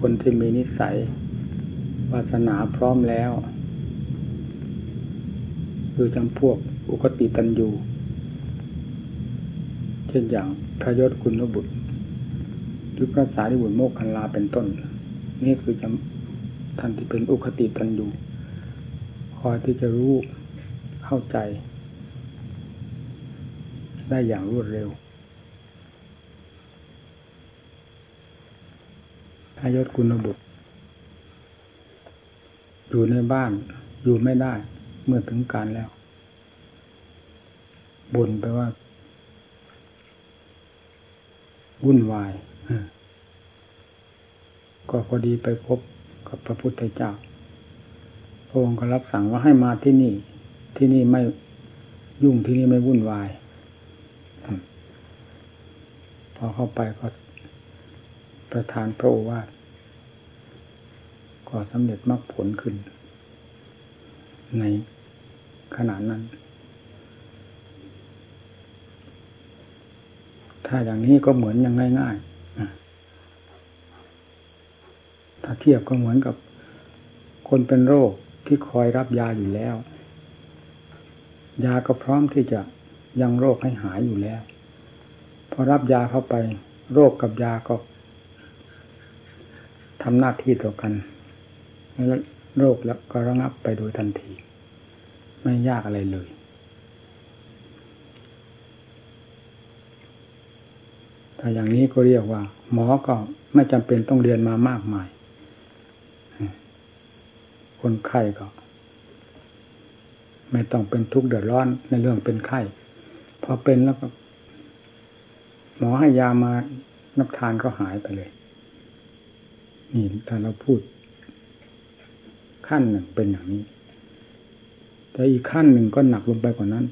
คนที่มีนิสัยวาสนาพร้อมแล้ว คือจำพวกอุคติตันยูเช่นอย่างพระยศคุณบุตรหรือพระสารีบุตรโมกขันลาเป็นต้น นี่คือจำท่านที่เป็นอุคติตันยูคอยที่จะรู้เข้าใจ ได้อย่างรวดเร็ว พายศกุณบุตร อยู่ในบ้านอยู่ไม่ได้ เมื่อถึงการแล้วบ่นไปว่าวุ่นวายก็พอดีไปพบกับพระพุทธเจ้าพระองค์ก็รับสั่งว่าให้มาที่นี่ ที่นี่ไม่ยุ่งที่นี่ไม่วุ่นวาย พอเข้าไปก็ ประทานพระโอวาทก็สำเร็จมรรคผลขึ้น ในขณะนั้น ถ้าอย่างนี้ก็เหมือนอย่างง่ายๆ ถ้าเทียบก็เหมือนกับคนเป็นโรคที่คอยรับยาอยู่แล้ว ยาก็พร้อมที่จะยังโรคให้หายอยู่แล้ว พอรับยาเข้าไป โรคกับยาก็ ทำหน้าที่ต่อกันแล้วโรคแล้วก็ระงับไปโดยทันที ไม่ยากอะไรเลย ถ้าอย่างนี้ก็เรียกว่า หมอก็ไม่จำเป็นต้องเรียนมามากมาย คนไข้ก็ ไม่ต้องเป็นทุกข์เดือดร้อนในเรื่องเป็นไข้พอเป็นแล้วก็ หมอให้ยามานับทานก็หายไปเลย นี่ถ้าเราพูด ขั้นหนึ่งเป็นอย่างนี้ แต่อีกขั้นหนึ่งก็หนักลงไปกว่านั้น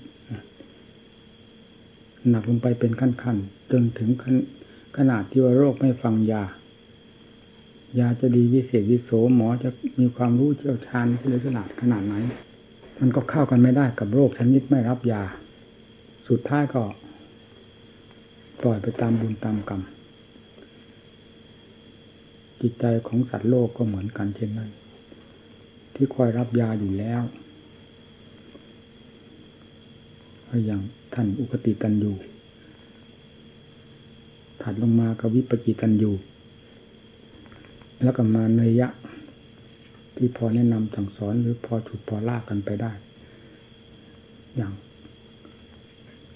หนักลงไปเป็นขั้นขั้นจนถึงขนาดที่ว่าโรคไม่ฟังยา ยาจะดีวิเศษวิโสหมอจะมีความรู้เชี่ยวชาญที่ละลาดขนาดไหน มันก็เข้ากันไม่ได้กับโรคชนิดไม่รับยา สุดท้ายก็ ปล่อยไปตามบุญตามกรรม จิตใจของสัตว์โลกก็เหมือนกันเช่นนั้น ที่คอยรับยาอยู่แล้วอย่างท่านอุคติตันยูถัดลงมากับวิปกิตันยูแล้วก็มาเนยะที่พอแนะนำสั่งสอนหรือพอฉุดพอลากกันไปได้ อย่าง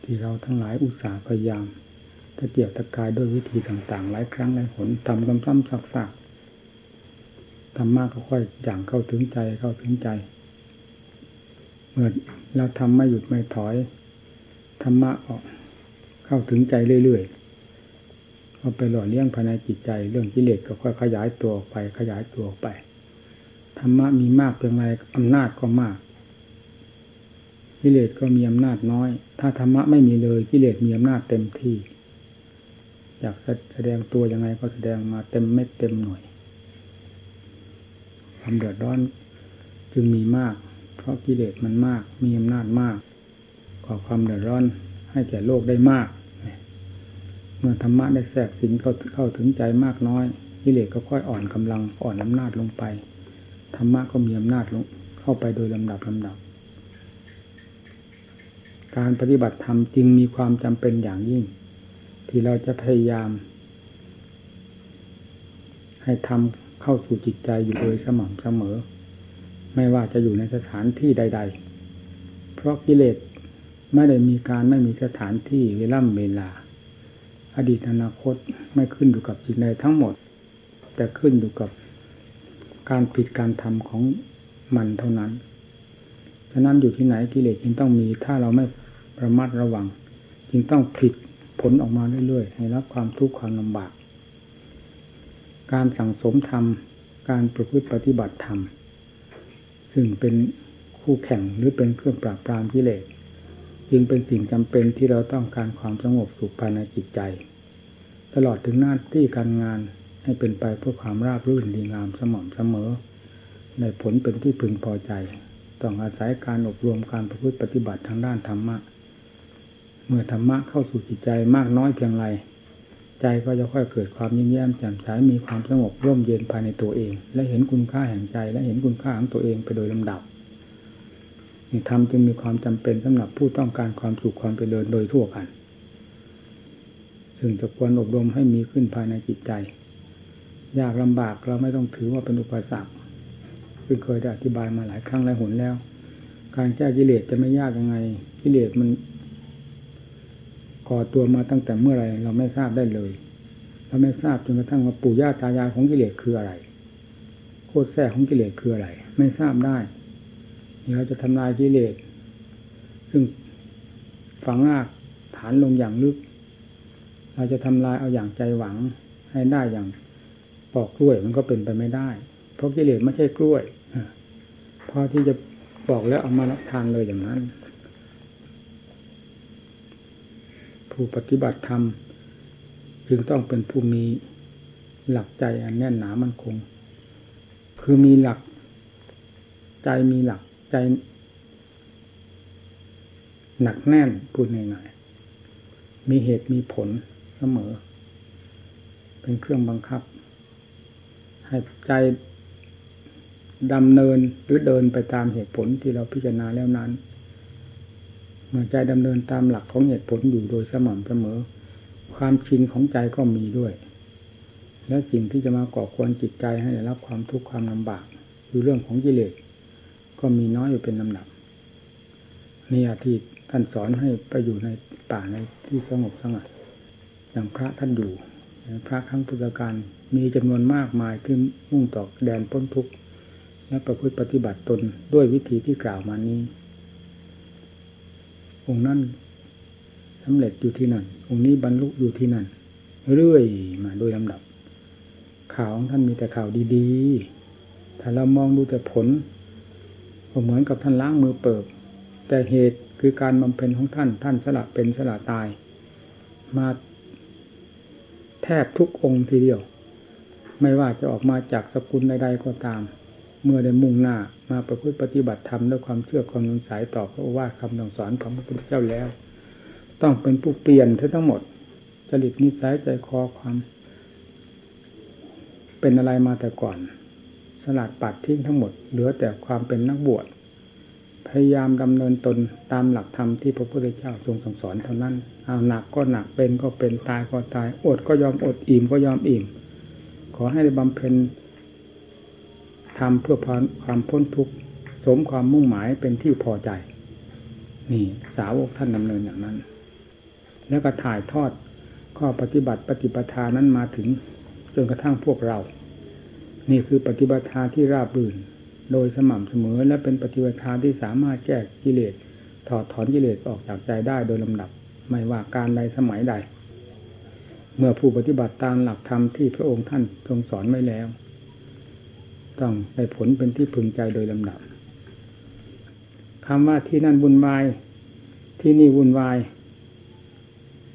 ที่เราทั้งหลายอุตส่าห์พยายามะเกียบตะกายด้วยวิธีต่างๆ หลายครั้งหลายหนทำซ้ำๆซักๆทำมากก็ค่อยอย่างเข้าถึงใจเข้าถึงใจ เมื่อเราทำไม่หยุดไม่ถอยธรรมะออกเข้าถึงใจเรื่อยๆเอาไปหล่อเลี้ยงภายในจิตใจ เรื่องกิเลสก็ค่อยขยายตัวออกไปขยายตัวออกไปธรรมะมีมากเพียงไรอำนาจก็มากกิเลสก็มีอำนาจน้อย ถ้าธรรมะไม่มีเลยกิเลสมีอำนาจเต็มที่ อยากแสดงตัวยังไงก็แสดงมาเต็มเม็ดเต็มหน่วยความเดือดร้อนจึงมีมาก เพราะกิเลสมันมาก มีอำนาจมากก่อความเดือดร้อนให้แก่โลกได้มาก เมื่อธรรมะได้แทรกสิงเข้าเข้าถึงใจมากน้อย กิเลสก็ค่อยอ่อนกำลังอ่อนอำนาจลงไป ธรรมะก็มีอำนาจลงเข้าไปโดยลำดับลำดับ การปฏิบัติธรรมจึงมีความจำเป็นอย่างยิ่ง ที่เราจะพยายาม ให้ทำเข้าสู่จิตใจอยู่โดยสม่ำเสมอ ไม่ว่าจะอยู่ในสถานที่ใด ๆ เพราะกิเลสไม่ได้มีการไม่มีสถานที่เวล่ำเวลา อดีตอนาคตไม่ขึ้นอยู่กับจิตใดทั้งหมด แต่ขึ้นอยู่กับการผิดการทำของมันเท่านั้น ฉะนั้นอยู่ที่ไหนกิเลสจึงต้องมี ถ้าเราไม่ระมัดระวัง จึงต้องผิด ผลออกมาเรื่อยๆ ให้รับความทุกข์ความลำบาก การสั่งสมธรรม การประพฤติปฏิบัติธรรม ซึ่งเป็นคู่แข่งหรือเป็นเครื่องปราบปรามกิเลสจึงเป็นสิ่งจำเป็นที่เราต้องการความสงบสุขภายในจิตใจ ตลอดถึงหน้าที่การงานให้เป็นไปเพื่อความราบรื่นดีงามสม่ำเสมอ ในผลเป็นที่พึงพอใจ ต้องอาศัยการอบรมการประพฤติปฏิบัติทางด้านธรรมะ มื่อธรรมะเข้าสู่จิตใจมากน้อยเพียงไรใจก็จะค่อยเกิดความยิ้มแย้มแจ่มใสมีความสงบร่มเย็นภายในตัวเอง และเห็นคุณค่าแห่งใจ และเห็นคุณค่าของตัวเองไปโดยลำดับนี่ธรรมจึงมีความจำเป็นสำหรับผู้ต้องการความสุขความเจริญโดยทั่วกันซึ่งจะควรอบรมให้มีขึ้นภายในจิตใจ ยากลำบากเราไม่ต้องถือว่าเป็นอุปสรรคซึ่งเคยได้อธิบายมาหลายครั้งหลายหนแล้ว การแก้กิเลสจะไม่ยากยังไงกิเลสมัน ก่อตัวมาตั้งแต่เมื่อไรเราไม่ทราบได้เลยเราไม่ทราบจนกระทั่งว่าปู่ย่าตายายของกิเลสคืออะไร โคตรแท้ของกิเลสคืออะไร ไม่ทราบได้เราจะทำลายกิเลสซึ่งฝังรากฐานลงอย่างลึก เราจะทำลายเอาอย่างใจหวังให้ได้อย่างปอกกล้วยมันก็เป็นไปไม่ได้ เพราะกิเลสไม่ใช่กล้วยพอที่จะบอกแล้วเอามารับทานเลยอย่างนั้น ผู้ปฏิบัติธรรมจึงต้องเป็นผู้มีหลักใจอันแน่นหนามั่นคง คือมีหลัก ใจมีหลักใจ หนักแน่นพูดง่ายๆมีเหตุมีผลเสมอ เป็นเครื่องบังคับ ให้ใจดำเนินหรือเดินไปตามเหตุผลที่เราพิจารณาแล้วนั้น เมื่อใจดำเนินตามหลักของเหตุผลอยู่โดยสม่ำเสมอ ความชินของใจก็มีด้วย และสิ่งที่จะมาก่อควรจิตใจให้ได้รับความทุกข์ความลำบากคือเรื่องของกิเลสก็มีน้อยอยู่เป็นลำดับนี่อาทิตท่านสอนให้ไปอยู่ในป่าในที่สงบสงัดอย่างพระท่านอยู่พระครั้งพุทธการมีจำนวนมากมายที่มุ่งต่อแดนพ้นทุกข์และประพฤติปฏิบัติตนด้วยวิธีที่กล่าวมานี้ องค์นั้นสำเร็จอยู่ที่นั่น องค์นี้บรรลุอยู่ที่นั่น เรื่อยมาโดยลำดับ ข่าวของท่านมีแต่ข่าวดีๆ ถ้าเรามองดูแต่ผลก็เหมือนกับท่านล้างมือเปิบ แต่เหตุคือการบำเพ็ญของท่าน ท่านสละเป็นสละตาย มาแทบทุกองค์ทีเดียว ไม่ว่าจะออกมาจากสกุลใดๆก็ตาม เมื่อได้มุ่งหน้ามาประพฤติปฏิบัติธรรมด้วยความเชื่อความสงสัยต่อพระโอวาคำสอนของพระพุทธเจ้าแล้ว ต้องเป็นผู้เปลี่ยนทั้งหมดจริตนิสัยใจคอความ เป็นอะไรมาแต่ก่อน สลัดปัดทิ้งทั้งหมด เหลือแต่ความเป็นนักบวชพยายามดำเนินตนตามหลักธรรมที่พระพุทธเจ้าทรงสั่งสอนเท่านั้นเอาหนักก็หนักเป็นก็เป็นตายก็ตายอดก็ยอมอดอิ่มก็ยอมอิ่ม ขอให้ได้บำเพ็ญ ทำเพื่อความพ้นทุกข์สมความมุ่งหมายเป็นที่พอใจ นี่สาวกท่านดำเนินอย่างนั้น แล้วก็ถ่ายทอดข้อปฏิบัติปฏิปทานั้นมาถึงจนกระทั่งพวกเรา นี่คือปฏิบัติที่ราบรื่น โดยสม่ำเสมอและเป็นปฏิบัติที่สามารถแก้กิเลสถอดถอนกิเลสออกจากใจได้โดยลำดับ ไม่ว่าการใดสมัยใด เมื่อผู้ปฏิบัติตามหลักธรรมที่พระองค์ท่านทรงสอนไว้แล้ว ต้องได้ผลเป็นที่พึงใจโดยลำดับคำว่าที่นั่นวุ่นวาย ที่นี่วุ่นวาย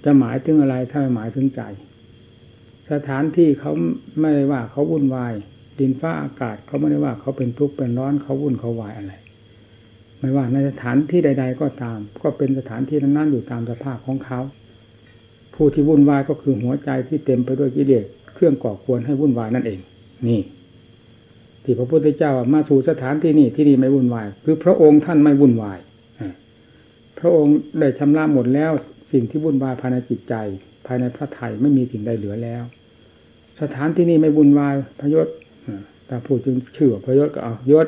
จะหมายถึงอะไรถ้าไม่หมายถึงใจ สถานที่เขาไม่ได้ว่าเขาวุ่นวาย ดินฟ้าอากาศเขาไม่ได้ว่าเขาเป็นทุกข์เป็นร้อนเขาวุ่นเขาวายอะไร ไม่ว่าในสถานที่ใด ๆ ก็ตาม ก็เป็นสถานที่นั้นๆอยู่ตามสภาพของเขาผู้ที่วุ่นวายก็คือหัวใจที่เต็มไปด้วยกิเลสเครื่องก่อควรให้วุ่นวายนั่นเอง นี่ ที่พระพุทธเจ้ามาสู่สถานที่นี่ที่นี่ไม่วุ่นวาย คือพระองค์ท่านไม่วุ่นวายพระองค์ได้ชำระหมดแล้วสิ่งที่วุ่นวายภายในจิตใจ ภายในพระไถ่ไม่มีสิ่งใดเหลือแล้ว สถานที่นี้ไม่วุ่นวายพยศถ้าพูดถึงชื่อพระยศก็เอายศ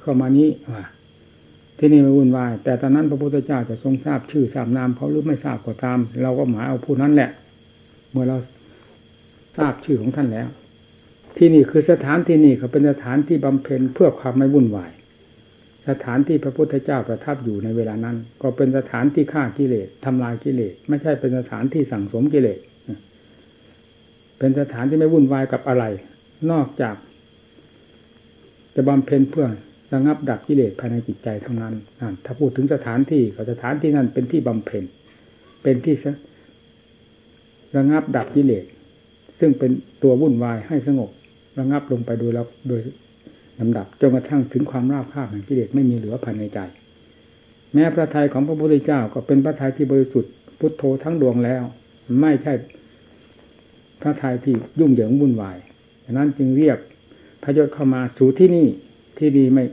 เข้ามานี้ว่าที่นี่ไม่วุ่นวาย แต่ตอนนั้นพระพุทธเจ้าจะทรงทราบชื่อทราบนามเขาหรือไม่ทราบก็ตาม เราก็หมายเอาผู้นั้นแหละ เมื่อเราทราบชื่อของท่านแล้ว ที่นี่คือสถานที่นี่เขาเป็นสถานที่บำเพ็ญเพื่อความไม่วุ่นวาย สถานที่พระพุทธเจ้าประทับอยู่ในเวลานั้น ก็เป็นสถานที่ฆ่ากิเลสทำลายกิเลส ไม่ใช่เป็นสถานที่สั่งสมกิเลส เป็นสถานที่ไม่วุ่นวายกับอะไร นอกจาก จะบำเพ็ญเพื่อระงับดับกิเลสภายในจิตใจเท่านั้นถ้าพูดถึงสถานที่ก็สถานที่นั้นเป็นที่บำเพ็ญ เป็นที่ระงับดับกิเลส ซึ่งเป็นตัววุ่นวายให้สงบ ระงับลงไปโดยแล้วโดยลำดับจนกระทั่งถึงความราบคาบแห่งกิเลสไม่มีเหลือภายในใจ แม้พระทัยของพระพุทธเจ้าก็เป็นพระทัยที่บริสุทธิ์พุทโธทั้งดวงแล้ว ไม่ใช่พระทัยที่ยุ่งเหยิงวุ่นวายดังนั้นจึงเรียกพระยศเข้ามาสู่ที่นี่ที่นี่ไม่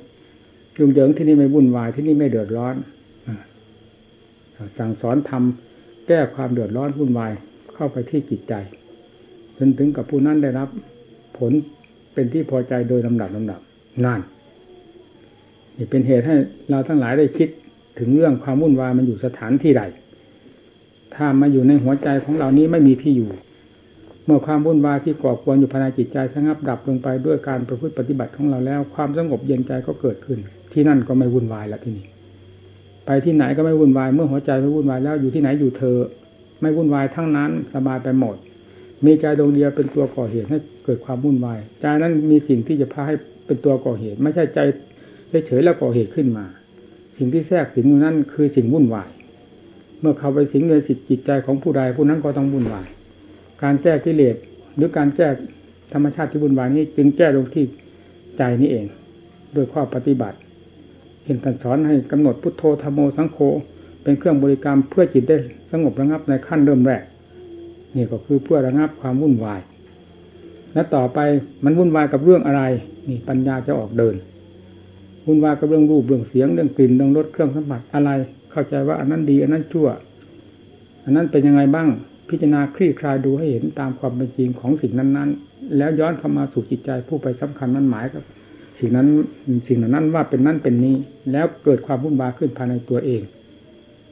ยุ่งเหยิงที่นี่ไม่วุ่นวายที่นี่ไม่เดือดร้อนสั่งสอนทำแก้ความเดือดร้อนวุ่นวายเข้าไปที่จิตใจจนถึงกับผู้นั้นได้รับ ผลเป็นที่พอใจโดยลำดับลำดับนั่นนี่เป็นเหตุให้เราทั้งหลายได้คิดถึงเรื่องความวุ่นวายมันอยู่สถานที่ใด ถ้ามาอยู่ในหัวใจของเรานี้ไม่มีที่อยู่ เมื่อความวุ่นวายที่ก่อควรอยู่ภายในจิตใจสงับดับลงไปด้วยการประพฤติปฏิบัติของเราแล้ว ความสงบเย็นใจก็เกิดขึ้น ที่นั่นก็ไม่วุ่นวายแล้วที่นี่ไปที่ไหนก็ไม่วุ่นวาย เมื่อหัวใจไม่วุ่นวายแล้วอยู่ที่ไหนอยู่เธอ ไม่วุ่นวายทั้งนั้นสบายไปหมด มีใจดวงเดียวเป็นตัวก่อเหตุให้เกิดความวุ่นวายใจนั้นมีสิ่งที่จะพาให้เป็นตัวก่อเหตุ ไม่ใช่ใจเฉยๆแล้วก่อเหตุขึ้นมา สิ่งที่แทรกสิงอยู่นั้นคือสิ่งวุ่นวาย เมื่อเข้าไปสิงในสิทธิจิตใจของผู้ใดผู้นั้นก็ต้องวุ่นวาย การแก้กิเลสหรือการแก้ธรรมชาติที่วุ่นวายนี้จึงแก้ลงที่ใจนี้เอง โดยข้อปฏิบัติเห็นท่านสอนให้กำหนดพุทโธธรรมโมสังโฆเป็นเครื่องบริกรรมเพื่อจิตได้สงบระงับในขั้นเริ่มแรก นี่ก็คือเพื่อระงับความวุ่นวาย และต่อไปมันวุ่นวายกับเรื่องอะไร นี่ปัญญาจะออกเดิน วุ่นวายกับเรื่องรูปเรื่องเสียงเรื่องกลิ่นเรื่องรสเครื่องสัมผัสอะไร เข้าใจว่าอันนั้นดีอันนั้นชั่ว อันนั้นเป็นยังไงบ้างพิจารณาคลี่คลายดูให้เห็นตามความเป็นจริงของสิ่งนั้นๆ แล้วย้อนเข้ามาสู่จิตใจผู้ไปสำคัญนั้นหมายกับ สิ่งนั้นสิ่งนั้นว่าเป็นนั่นเป็นนี้ แล้วเกิดความวุ่นวายขึ้นภายในตัวเอง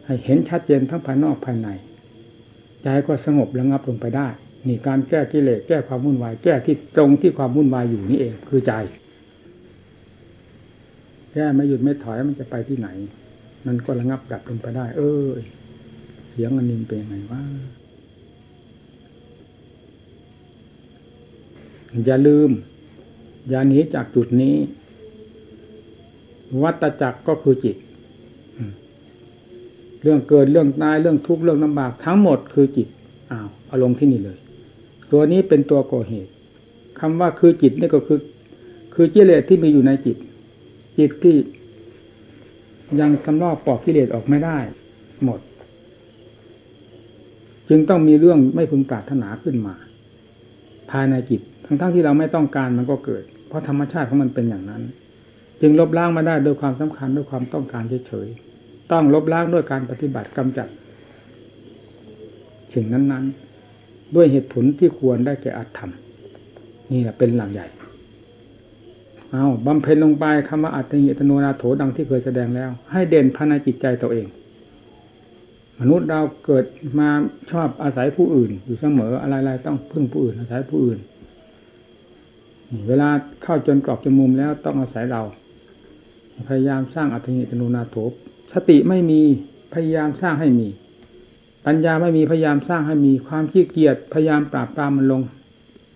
ให้เห็นชัดเจนทั้งภายนอกภายใน ใจก็สงบระงับลงไปได้ นี่การแก้กิเลสแก้ความวุ่นวาย แก้ที่ตรงที่ความวุ่นวายอยู่นี่เองคือใจ แก้ไม่หยุดไม่ถอยมันจะไปที่ไหน มันก็ระงับดับลงไปได้ เออเสียงอันนี้เป็นยังไงว่าอย่าลืม อย่าหนีจากจุดนี้ วัตจักรก็คือจิต รื่องเกิดเรื่องตายเรื่องทุกข์เรื่องลำบากทั้งหมดคือจิตอ้าวอาลงที่นี่เลย ตัวนี้เป็นตัวก่อเหตุคำว่าคือจิตนี่ก็คือ คือกิเลสที่มีอยู่ในจิต จิตที่ยังสำลอกปอกกิเลสออกไม่ได้ หมด จึงต้องมีเรื่องไม่พึงปรารถนาขึ้นมา ภายในจิต ทั้งๆทที่เราไม่ต้องการมันก็เกิด เพราะธรรมชาติของมันเป็นอย่างนั้น จึงลบล้างมาได้โดยความสำคัญด้วยความต้องการเฉยๆ ต้องลบล้างด้วยการปฏิบัติกำจัด สิ่งนั้น ๆ ด้วยเหตุผลที่ควรได้แก่อัตธรรมนี่แหละเป็นหลักใหญ่ เอาบำเพ็ญลงไปคำว่าอัตติตโนนาโถดังที่เคยแสดงแล้ว ให้เด่นภายในจิตใจตัวเอง มนุษย์เราเกิดมาชอบอาศัยผู้อื่น อยู่เสมออะไรๆต้องพึ่งผู้อื่น อาศัยผู้อื่น เวลาเข้าจนกรอบจมุมแล้วต้องอาศัยเรา พยายามสร้างอัตติตโนนาโถ สติไม่มีพยายามสร้างให้มี ปัญญาไม่มีพยายามสร้างให้มี ความขี้เกียจพยายามปราบปรามมันลง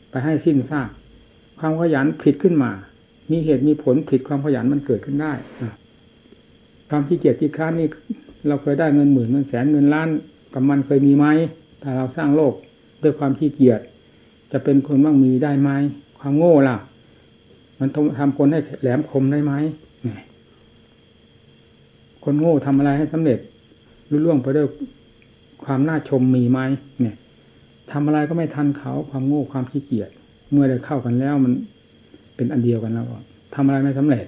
ไปให้สิ้นซากความขยันผิดขึ้นมา มีเหตุมีผลผิดความขยันมันเกิดขึ้นได้ความขี้เกียจที่ค้านนี่เราเคยได้เงินหมื่นเงินแสนเงินล้านกับมันเคยมีไหมถ้าเราสร้างโลกด้วยความขี้เกียจจะเป็นคนบ้างมีได้ไหมความโง่ล่ะ มันทำคนให้แหลมคมได้ไหม คนโง่ทำอะไรให้สำเร็จรุ่ล่วงไปด้วยความน่าชมมีไหมเนี่ยทำอะไรก็ไม่ทันเขาความโง่ความขี้เกียจเมื่อได้เข้ากันแล้วมันเป็นอันเดียวกันแล้วทำอะไรไม่สำเร็จ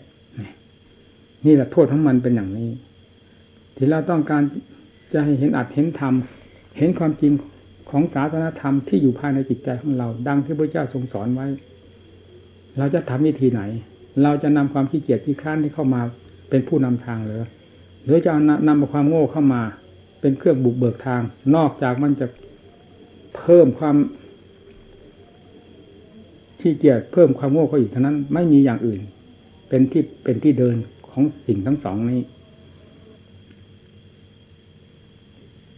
นี่แหละโทษของมันเป็นอย่างนี้ ที่เราต้องการจะให้เห็นอัดเห็นธรรมเห็นความจริงของศาสนธรรมที่อยู่ภายในจิตใจของเรา ดังที่พระเจ้าทรงสอนไว้ เราจะทำวิธีไหน เราจะนำความขี้เกียจที่ค้านที่เข้ามาเป็นผู้นำทางหรือ หรือจะนำความโง่เข้ามา เป็นเครื่องบุกเบิกทาง นอกจากมันจะเพิ่มความที่เกียจเพิ่มความโง่เข้าอีกเท่านั้น ไม่มีอย่างอื่น เป็นที่เป็นที่เดินของสิ่งทั้งสองนี้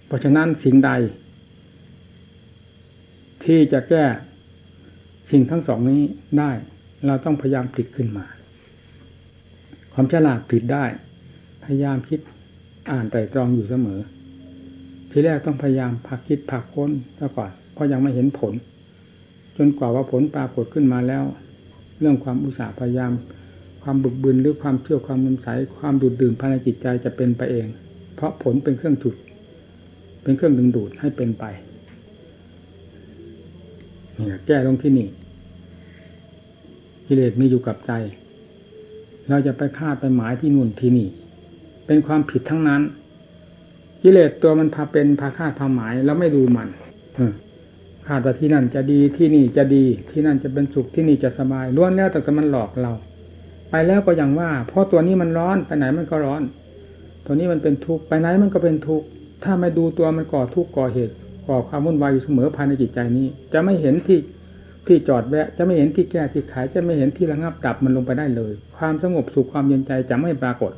เพราะฉะนั้นสิ่งใด ที่จะแก้สิ่งทั้งสองนี้ได้ เราต้องพยายามผลิตขึ้นมา ความฉลาดผลิตได้ พยายามคิดอ่านไตรตรองอยู่เสมอ ทีแรกต้องพยายามพักคิดผักค้นซะก่อนเพราะยังไม่เห็นผล จนกว่าว่าผลปรากฏขึ้นมาแล้ว เรื่องความอุตสาห์พยายาม ความบึกบึนหรือความเชื่อความมุนใสความดูดดื่มภายในจิตใจจะเป็นไปเอง เพราะผลเป็นเครื่องจุด เป็นเครื่องดึงดูดให้เป็นไปนี่แก้ลงที่นี่กิเลสมีอยู่กับใจ เราจะไปคาดไปหมายที่นู่นที่นี่ เป็นความผิดทั้งนั้น กิเลสตัวมันพาเป็นพาคาดพาหมายแล้วไม่ดูมันคาดว่าที่นั่นจะดีที่นี่จะดี ที่นั่นจะเป็นสุขที่นี่จะสบายล้วนแล้วแต่มันหลอกเรา ไปแล้วก็อย่างว่า เพราะตัวนี้มันร้อนไปไหนมันก็ร้อน ตัวนี้มันเป็นทุกข์ไปไหนมันก็เป็นทุกข์ถ้าไม่ดูตัวมันก่อทุกข์ก่อเหตุก่อความวุ่นวายอยู่เสมอภายในจิตใจนี้ จะไม่เห็นที่ที่จอดแวะจะไม่เห็นที่แก้ที่ขายจะไม่เห็นที่ระงับดับมันลงไปได้เลย ความสงบสุขความเย็นใจจะไม่ปรากฏ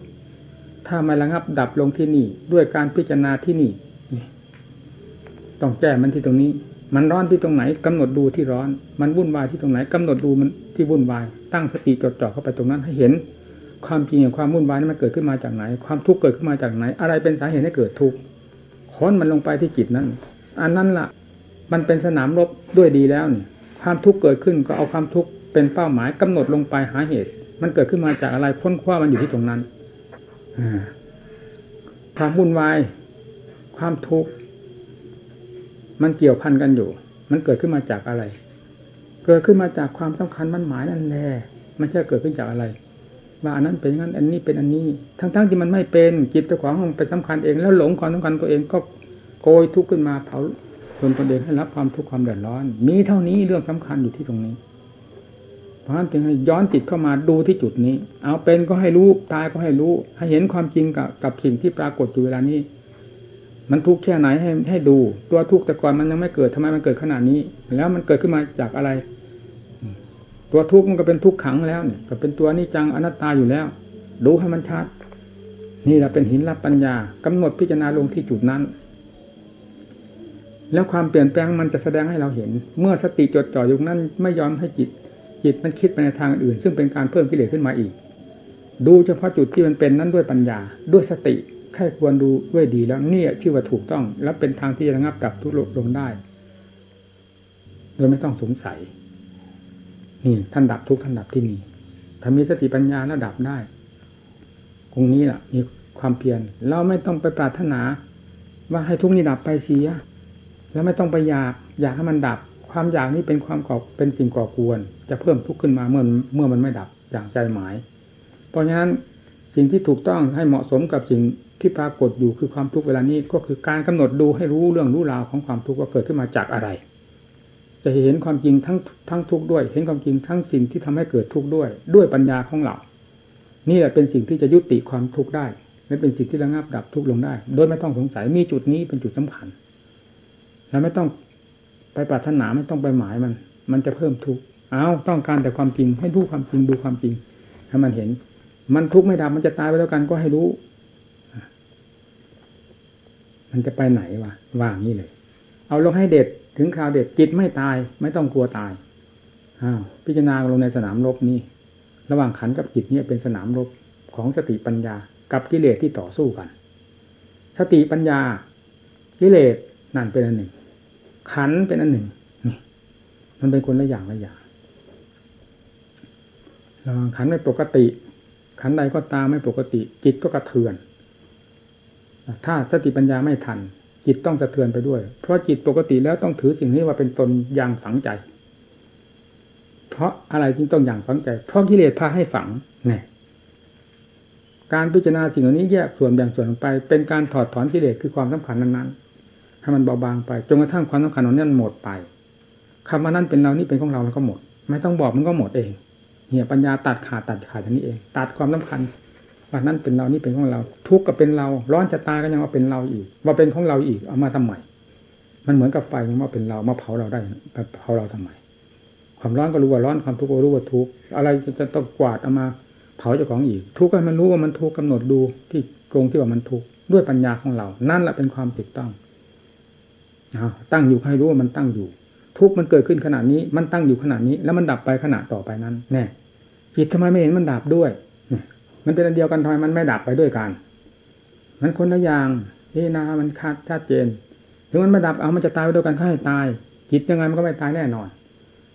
ถ้าไม่ระงับดับลงที่นี่ ด้วยการพิจารณาที่นี่ต้องแก้มันที่ตรงนี้ มันร้อนที่ตรงไหนกำหนดดูที่ร้อน มันวุ่นวายที่ตรงไหนกำหนดดูมันที่วุ่นวาย ตั้งสติจดจ่อเข้าไปตรงนั้นให้เห็น ความจริงของความวุ่นวายนั้นมันเกิดขึ้นมาจากไหน ความทุกข์เกิดขึ้นมาจากไหน อะไรเป็นสาเหตุให้เกิดทุกข์ค้นมันลงไปที่จิตนั้น อันนั้นล่ะ มันเป็นสนามรบด้วยดีแล้วเนี่ยความทุกข์เกิดขึ้นก็เอาความทุกข์เป็นเป้าหมายกำหนดลงไปหาเหตุ มันเกิดขึ้นมาจากอะไรค้นคว้ามันอยู่ที่ตรงนั้น ความวุ่นวาย ความทุกข์มันเกี่ยวพันกันอยู่ มันเกิดขึ้นมาจากอะไร เกิดขึ้นมาจากความสำคัญมันหมายนั่นแหละไม่ใช่เกิดขึ้นจากอะไร ว่าอันนั้นเป็นงั้น อันนี้เป็นอันนี้ ทั้งๆทที่มันไม่เป็นจิตเจ้าของมันเป็นสำคัญเอง แล้วหลงความสำคัญตัวเองก็โกยทุกข์ขึ้นมาเผาตนตนเองให้รับความทุกข์ความเดือดร้อน มีเท่านี้เรื่องสำคัญอยู่ที่ตรงนี้ เพราะฉะนั้นจึงให้ย้อนจิตเข้ามาดูที่จุดนี้ เอาเป็นก็ให้รู้ตายก็ให้รู้ ให้เห็นความจริงกับกับสิ่งที่ปรากฏอยู่เวลานี้ มันทุกข์แค่ไหนให้ให้ดู ตัวทุกข์แต่ก่อนมันยังไม่เกิดทำไมมันเกิดขนาดนี้ แล้วมันเกิดขึ้นมาจากอะไร ตัวทุกข์มันก็เป็นทุกข์ขังแล้วเนี่ยก็เป็นตัวนิจังอนัตตาอยู่แล้ว ดูให้มันชัด นี่แหละเป็นหินรับปัญญากำหนดพิจารณาลงที่จุดนั้น แล้วความเปลี่ยนแปลงมันจะแสดงให้เราเห็น เมื่อสติจดจ่ออยู่นั้นไม่ยอมให้จิต จิตมันคิดไปในทางอื่น ซึ่งเป็นการเพิ่มกิเลสขึ้นมาอีก ดูเฉพาะจุดที่มันเป็นนั้นด้วยปัญญา ด้วยสติแค่ควรดูด้วยดีแล้วนี่ชื่อว่าถูกต้อง และเป็นทางที่จะระงับดับทุกข์ลงได้ โดยไม่ต้องสงสัย นี่ท่านดับทุกท่านดับที่นี่ถ้ามีสติปัญญาแล้วดับได้ตรงนี้แหละมีความเพียรเราไม่ต้องไปปรารถนา ว่าให้ทุกนี้ดับไปเสียแล้วไม่ต้องไปอยากอยากให้มันดับ ความอยากนี้เป็นความก่อเป็นสิ่งก่อกวน จะเพิ่มทุกข์ขึ้นมาเมื่อเมื่อมันไม่ดับอย่างใจหมาย เพราะฉะนั้นสิ่งที่ถูกต้องให้เหมาะสมกับสิ่งที่ปรากฏอยู่คือความทุกข์เวลานี้ก็คือการกำหนดดูให้รู้เรื่องรู้ราวของความทุกข์ว่าเกิดขึ้นมาจากอะไร จะเห็นความจริงทั้งทั้งทุกข์ด้วย เห็นความจริงทั้งสิ่งที่ทำให้เกิดทุกข์ด้วย ด้วยปัญญาของเรา นี่แหละเป็นสิ่งที่จะยุติความทุกข์ได้และเป็นสิ่งที่ระงับดับทุกข์ลงได้ โดยไม่ต้องสงสัยมีจุดนี้เป็นจุดสำคัญเราไม่ต้อง ไปปรารถนาไม่ต้องไปหมายมัน มันจะเพิ่มทุกข์เอาต้องการแต่ความจริง ให้รู้ความจริงดูความจริงให้มันเห็น มันทุกข์ไม่ดับมันจะตายไปแล้วกันก็ให้รู้ มันจะไปไหนวะว่างนี้เลย เอาลงให้เด็ดถึงคราวเด็ดจิตไม่ตาย ไม่ต้องกลัวตายอ้าวพิจารณาลงในสนามรบนี่ระหว่างขันกับจิตเนี่ยเป็นสนามรบของสติปัญญา กับกิเลสที่ต่อสู้กัน สติปัญญากิเลสนั่นเป็นอันหนึ่ง ขันเป็นอันหนึ่งมันเป็นคนละอย่างละอย่างระวังขันไม่ปกติ ขันใดก็ตามไม่ปกติ จิตก็กระเทือน ถ้าสติปัญญาไม่ทัน จิตต้องสะเทือนไปด้วย เพราะจิตปกติแล้วต้องถือสิ่งนี้ว่าเป็นตนอย่างฝังใจ เพราะอะไรจึงต้องอย่างฝังใจ เพราะกิเลสพาให้ฝังเนี่ยการพิจารณาสิ่งเหล่านี้แยกส่วนแบ่งส่วนไป เป็นการถอดถอนกิเลสคือความสำคัญนั้นๆ ให้มันเบาบางไปจนกระทั่งความสำคัญของนั้นหมดไปคำว่านั่นเป็นเรานี่เป็นของเราแล้วก็หมด ไม่ต้องบอกมันก็หมดเองเนี่ยปัญญาตัดขาดตัดขาดอย่างนี้เอง ตัดความสำคัญว่านั่นเป็นเรานี่เป็นของเรา ทุกข์ก็เป็นเรา ร้อนจะตายก็ยังว่าเป็นเราอีกว่าเป็นของเราอีกเอามาทำไมมันเหมือนกับไฟมันว่าเป็นเรามาเผาเราได้เผาเราทำไมความร้อนก็รู้ว่าร้อนความทุกข์ก็รู้ว่าทุกข์อะไรจะต้องกวาดเอามาเผาเจ้าของอีก ทุกข์ให้มันรู้ว่ามันทุกข์กาหนดดูที่โกงที่ว่ามันทุกข์ด้วยปัญญาของเรา นั่นแหละเป็นความถูกต้อง ตั้งอยู่ให้รู้ว่ามันตั้งอยู่ ทุกมันเกิดขึ้นขนาดนี้ มันตั้งอยู่ขนาดนี้ แล้วมันดับไปขณะต่อไปนั้น แน่จิตทำไมไม่เห็นมันดับด้วยมันเป็นอันเดียวกันทำไมมันไม่ดับไปด้วยกัน มันคนละอย่างนี่นะมันคาดชัดเจน ถึงมันไม่ดับเอามันจะตายไปด้วยกันก็ให้ตาย จิตยังไงมันก็ไม่ตายแน่นอน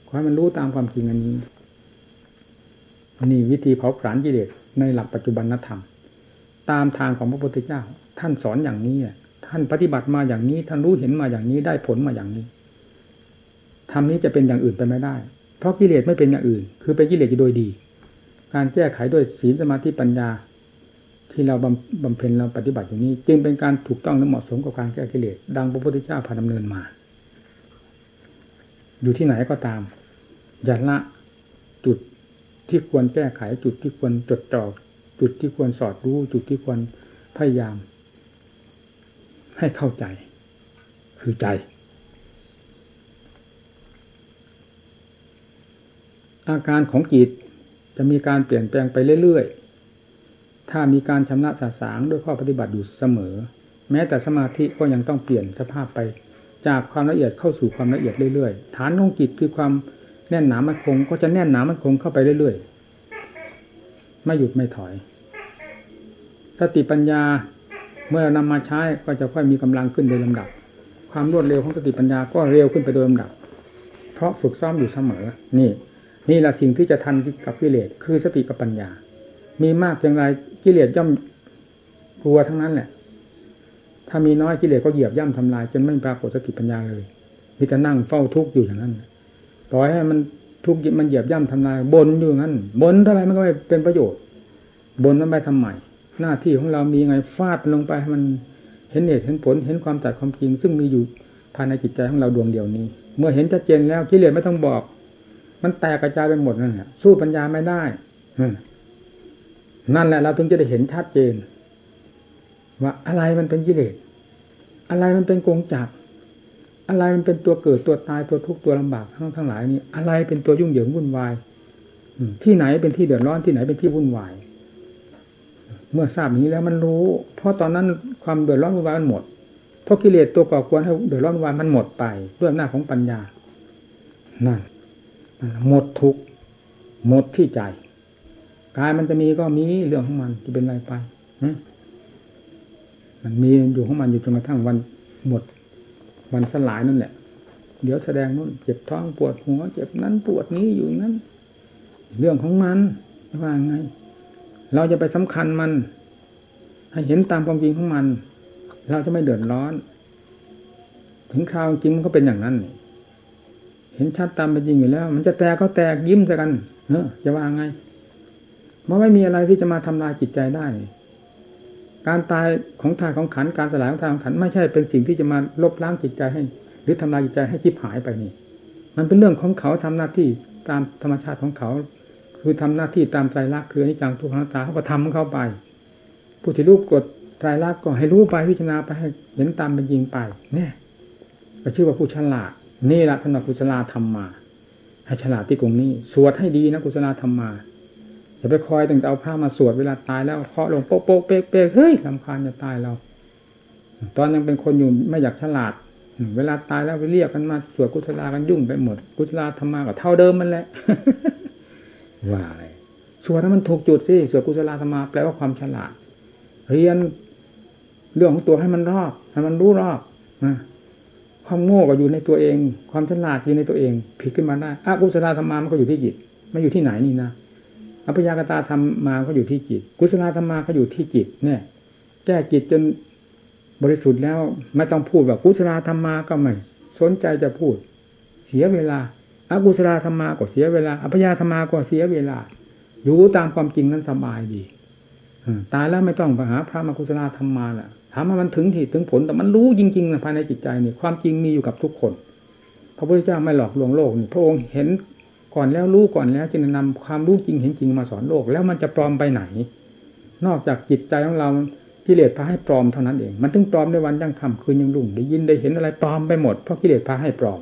ขอให้มันรู้ตามความจริงอันนี้นี่วิธีเผาผลาญกิเลสในหลักปัจจุบันธรรม ตามทางของพระพุทธเจ้า ท่านสอนอย่างนี้ ท่านปฏิบัติมาอย่างนี้ ท่านรู้เห็นมาอย่างนี้ได้ผลมาอย่างนี้ธรรมนี้จะเป็นอย่างอื่นไปไม่ได้ เพราะกิเลสไม่เป็นอย่างอื่น คือเป็นกิเลสโดยดี การแก้ไขด้วยศีลสมาธิปัญญา ที่เราบำบำเพ็ญเราปฏิบัติอย่างนี้ จึงเป็นการถูกต้องและเหมาะสมกับการแก้กิเลสดังพระพุทธเจ้าพาดำเนินมา อยู่ที่ไหนก็ตามอย่าละจุดที่ควรแก้ไขจุดที่ควรจดจ่อจุดที่ควรสอดรู้ จุดที่ควรพยายาม ให้เข้าใจ คือใจ อาการของจิตจะมีการเปลี่ยนแปลงไปเรื่อยๆ ถ้ามีการชำระสาสางด้วยข้อปฏิบัติอยู่เสมอ แม้แต่สมาธิก็ยังต้องเปลี่ยนสภาพไป จากความละเอียดเข้าสู่ความละเอียดเรื่อยๆ ฐานของจิตคือความแน่นหนามันคง ก็จะแน่นหนามันคงเข้าไปเรื่อยๆ ไม่หยุดไม่ถอย สติปัญญา เมื่อนำมาใช้ก็จะค่อยมีกำลังขึ้นโดยลำดับ ความรวดเร็วของสติปัญญาก็เร็วขึ้นไปโดยลำดับ เพราะฝึกซ้อมอยู่เสมอ นี่ นี่แหละสิ่งที่จะทันกับกิเลสคือสติกับปัญญา มีมากเพียงไรกิเลสย่อมกลัวทั้งนั้นแหละ ถ้ามีน้อยกิเลสก็เหยียบย่ำทำลาย จนไม่ปรากฏสติปัญญาเลยมีแต่นั่งเฝ้าทุกข์อยู่อย่างนั้นปล่อยให้มันทุกข์มันเหยียบย่ำทำลายบนอยู่งั้นบนเท่าไรมันก็ไม่เป็นประโยชน์บนมันไปทำไม หน้าที่ของเรามีไงฟาดลงไปให้มันเห็นเหตุเห็นผลเห็นความตัดความจริง ซึ่งมีอยู่ภายในจิตใจของเราดวงเดียวนี้ เมื่อเห็นชัดเจนแล้วกิเลสไม่ต้องบอก มันแตกกระจายไปหมดนั่นแหละสู้ปัญญาไม่ได้นั่นแหละเราถึงจะได้เห็นชัดเจน ว่าอะไรมันเป็นกิเลสอะไรมันเป็นกงจักรอะไรมันเป็นตัวเกิดตัวตายตัวทุกข์ตัวลำบากทั้งทั้งหลายนี้อะไรเป็นตัวยุ่งเหยิงวุ่นวายที่ไหนเป็นที่เดือดร้อนที่ไหนเป็นที่วุ่นวาย เมื่อทราบอย่างนี้แล้วมันรู้ เพราะตอนนั้นความเดือดร้อนวุ่นวายมันหมด เพราะกิเลสตัวก่อควรให้เดือดร้อนวุ่นวายมันหมดไปด้วยอำนาจของปัญญา นั่น หมดทุกหมดที่ใจ กายมันจะมีก็มีเรื่องของมันจะเป็นอะไรไป มันมีอยู่ของมันอยู่จนกระทั่งวันหมด วันสลายนั่นแหละ เดี๋ยวแสดงนู่นเจ็บท้องปวดหัวเจ็บนั้นปวดนี้อยู่นั้น เรื่องของมันว่าไง เราจะไปสำคัญมัน ให้เห็นตามความจริงของมัน เราจะไม่เดือดร้อน ถึงคราวจริงมันก็เป็นอย่างนั้น เห็นชัดตามเป็นจริงอยู่แล้ว มันจะแตกก็แตกยิ้มใส่กันเนอะจะว่าไงมันไม่มีอะไรที่จะมาทำลายจิตใจได้ การตายของธาตุของขันการสลายของธาตุของขันไม่ใช่เป็นสิ่งที่จะมาลบล้างจิตใจให้ หรือทำลายจิตใจให้ชิบหายไปนี่ มันเป็นเรื่องของเขาทำหน้าที่ตามธรรมชาติของเขา คือทำหน้าที่ตามไตรลักษณ์คืออนิจจังทุกขังตาเขาก็ทำเข้าไป ผู้ที่รู้กฎไตรลักษณ์ก็ให้รู้ไปพิจารณาไปให้เห็นตามเป็นจริงไป เนี่ยก็ชื่อว่าผู้ฉลาดนี่แหละท่านว่ากุศลธรรมมาให้ฉลาดที่ตรงนี้ สวดให้ดีนะกุศลธรรมมาอย่าไปคอยตั้งแต่เอาผ้ามาสวดเวลาตายแล้วเคาะลงโป๊กโป๊กเป๊กเป๊กเฮ้ยลำคาญจะตายเรา ตอนยังเป็นคนอยู่ไม่อยากฉลาด เวลาตายแล้วไปเรียกกันมาสวดกุศลากันยุ่งไปหมด กุศลธรรมาก็เท่าเดิมมันแหละ ว่าอะไรสวดนั้นมันถูกจุดสิสวดกุศลธรรมาแปลว่าความฉลาด เรียนเรื่องของตัวให้มันรอบให้มันรู้รอบนะความโง่ก็อยู่ในตัวเอง ความฉลาดอยู่ในตัวเอง ผิดขึ้นมาได้อากุศลธรรมามันก็อยู่ที่จิตไม่อยู่ที่ไหนนี่นะอภิญญากตาธรรมมาก็อยู่ที่จิต กุศลธรรมมาก็อยู่ที่จิตเนี่ยแก้จิตจนบริสุทธิ์แล้วไม่ต้องพูดแบบกุศลธรรมมาก็ไม่สนใจจะพูด เสียเวลา อากุศลธรรมาก็เสียเวลาอภิญญาธรรมาก็เสียเวลา อยู่ตามความจริงนั้นสบายดีตายแล้วไม่ต้องไปหาพระมากุศลธรรมมาล่ะถามว่ามันถึงที่ถึงผลแต่มันรู้จริงๆนะภายในจิตใจนี่ความจริงมีอยู่กับทุกคน พระพุทธเจ้าไม่หลอกลวงโลกนี่พระองค์เห็นก่อนแล้วรู้ก่อนแล้วจึงนำความรู้จริงเห็นจริงมาสอนโลก แล้วมันจะปลอมไปไหน นอกจากจิตใจของเรากิเลสพาให้ปลอมเท่านั้นเอง มันถึงปลอมในวันยังค่ำคืนยังรุ่งได้ยินได้เห็นอะไรปลอมไปหมดเพราะกิเลสพาให้ปลอม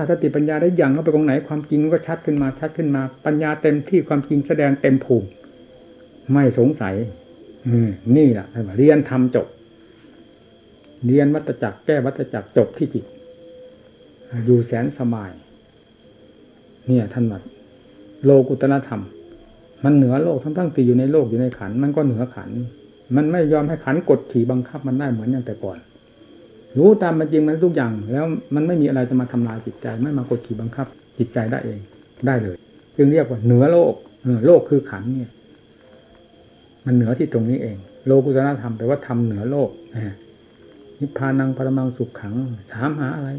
ถ้าสติปัญญาได้ยังเข้าไปตรงไหนความจริงก็ชัดขึ้นมาชัดขึ้นมา ปัญญาเต็มที่ความจริงแสดงเต็มภูมิไม่สงสัย อืนี่แหละเรียนทำจบ เรียนวัตจักรแก้วัตจักรจบที่จิตอยู่แสนสบาย เนี่ยท่านว่าโลกุตละธรรม มันเหนือโลกทั้งทั้งตีอยู่ในโลกอยู่ในขัน มันก็เหนือขัน มันไม่ยอมให้ขันกดขี่บังคับมันได้เหมือนอย่างแต่ก่อน รู้ตามมันจริงมันทุกอย่าง แล้วมันไม่มีอะไรจะมาทำลายจิตใจ ไม่มากดขี่บังคับ จิตใจได้เองได้เลย จึงเรียกว่าเหนือโลกโลกคือขันเนี่ย มันเหนือที่ตรงนี้เอง โลกุตละธรรมแปลว่าทำเหนือโลกนิพพานังปรมังสุขขัง ถามหาอะไร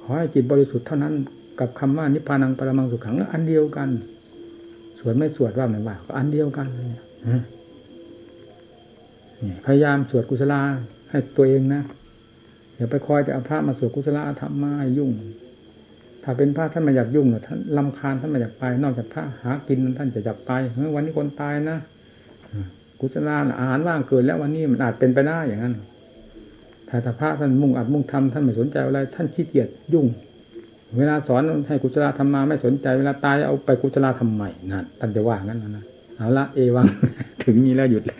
ขอให้จิตบริสุทธิ์เท่านั้น กับคำว่านิพพานังปรมังสุขขังอันเดียวกันสวดไม่สวดว่าไม่ว่าก็อันเดียวกันเลยพยายามสวดกุศลาให้ตัวเองนะ อย่าไปคอยแต่เอาพระมาสวดกุศลธรรมมาให้ยุ่ง ถ้าเป็นพระท่านไม่อยากยุ่งเนอะท่านลำคาญท่านไม่อยากไป นอกจากพระหากินท่านจะอยากไปเฮ้ยวันนี้คนตายนะกุศลานะอาหารว่างเกินแล้ววันนี้มันอาจเป็นไปได้อย่างนั้นถ้าถ้าพระท่านมุ่งอัดมุ่งทำท่านไม่สนใจอะไร ท่านขี้เกียจยุ่ง เวลาสอนให้กุศลธรรมมาไม่สนใจ เวลาตายเอาไปกุศลธรรมใหม่นั่นท่านจะว่างั้นนะเอาละเอวังถึงนี้แล้วหยุดเลย